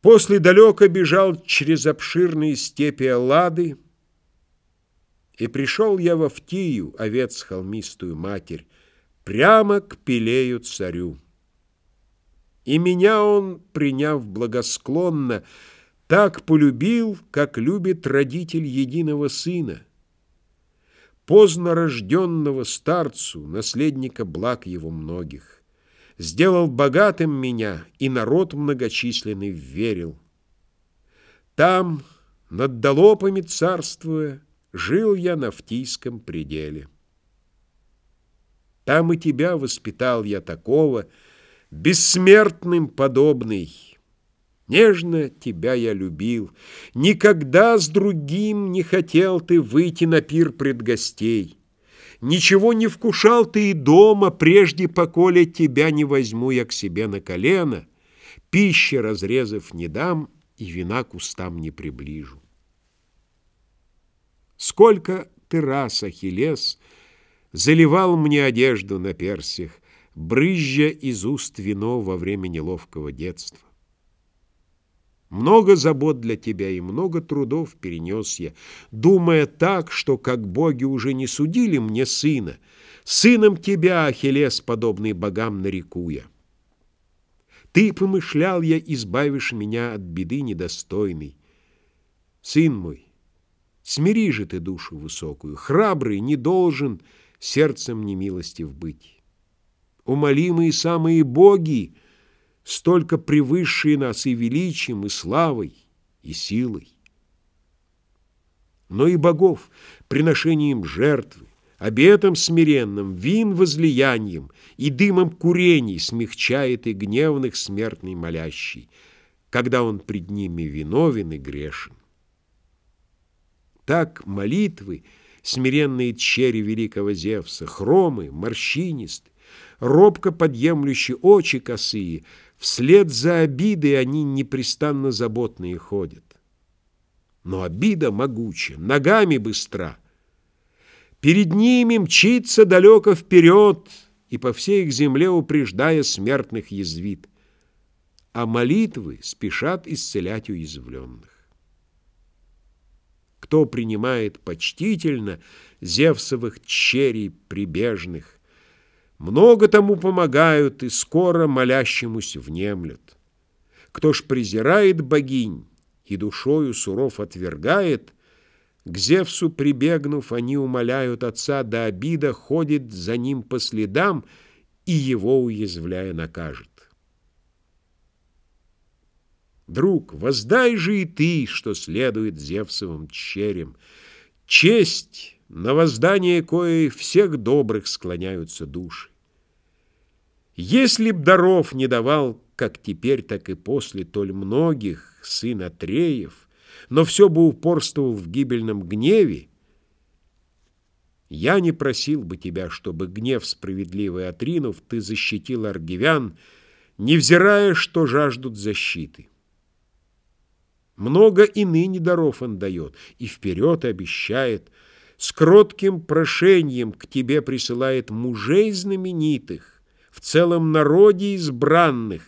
После далеко бежал через обширные степи Аллады, И пришел я в Автию, овец холмистую матерь, Прямо к Пелею царю. И меня он, приняв благосклонно, Так полюбил, как любит родитель единого сына, Поздно рожденного старцу, наследника благ его многих. Сделал богатым меня, и народ многочисленный верил. Там, над долопами царствуя, жил я на Фтийском пределе. Там и тебя воспитал я такого, бессмертным подобный. Нежно тебя я любил, никогда с другим не хотел ты выйти на пир пред гостей. Ничего не вкушал ты и дома, прежде поколе тебя не возьму я к себе на колено, пищи разрезав не дам и вина к устам не приближу. Сколько ты раз, Ахиллес, заливал мне одежду на персях, брызжа из уст вино во время неловкого детства. Много забот для тебя и много трудов перенес я, думая так, что, как боги уже не судили мне сына, сыном тебя, Ахиллес, подобный богам, нареку я. Ты, помышлял я, избавишь меня от беды недостойной. Сын мой, смири же ты душу высокую, храбрый не должен сердцем немилостив быть. Умолимые самые боги — столько превысшие нас и величием, и славой, и силой. Но и богов, приношением жертвы, обетом смиренным, вин возлиянием и дымом курений смягчает и гневных смертный молящий, когда он пред ними виновен и грешен. Так молитвы, смиренные черри великого Зевса, хромы, морщинисты, робко подъемлющие очи косые — Вслед за обидой они непрестанно заботные ходят. Но обида могуча, ногами быстра. Перед ними мчится далеко вперед, и по всей их земле упреждая смертных язвит. А молитвы спешат исцелять уязвленных. Кто принимает почтительно Зевсовых черей прибежных, много тому помогают и скоро молящемуся внемлют. Кто ж презирает богинь и душою суров отвергает, к Зевсу прибегнув, они умоляют отца до обида, ходит за ним по следам и его, уязвляя, накажет. Друг, воздай же и ты, что следует Зевсовым черем. Честь на воздание кое всех добрых склоняются души. Если б даров не давал, как теперь, так и после, толь многих, сын Атреев, но все бы упорствовал в гибельном гневе, я не просил бы тебя, чтобы гнев справедливый отринув, ты защитил аргивян, невзирая, что жаждут защиты. Много и ныне даров он дает, и вперед обещает — с кротким прошением к тебе присылает мужей знаменитых, в целом народе избранных,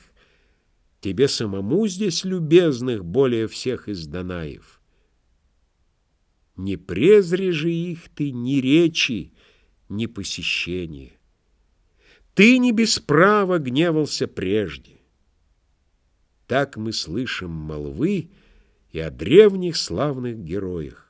тебе самому здесь любезных более всех из Данаев. Не презри же их ты ни речи, ни посещения. Ты не без права гневался прежде. Так мы слышим молвы и о древних славных героях.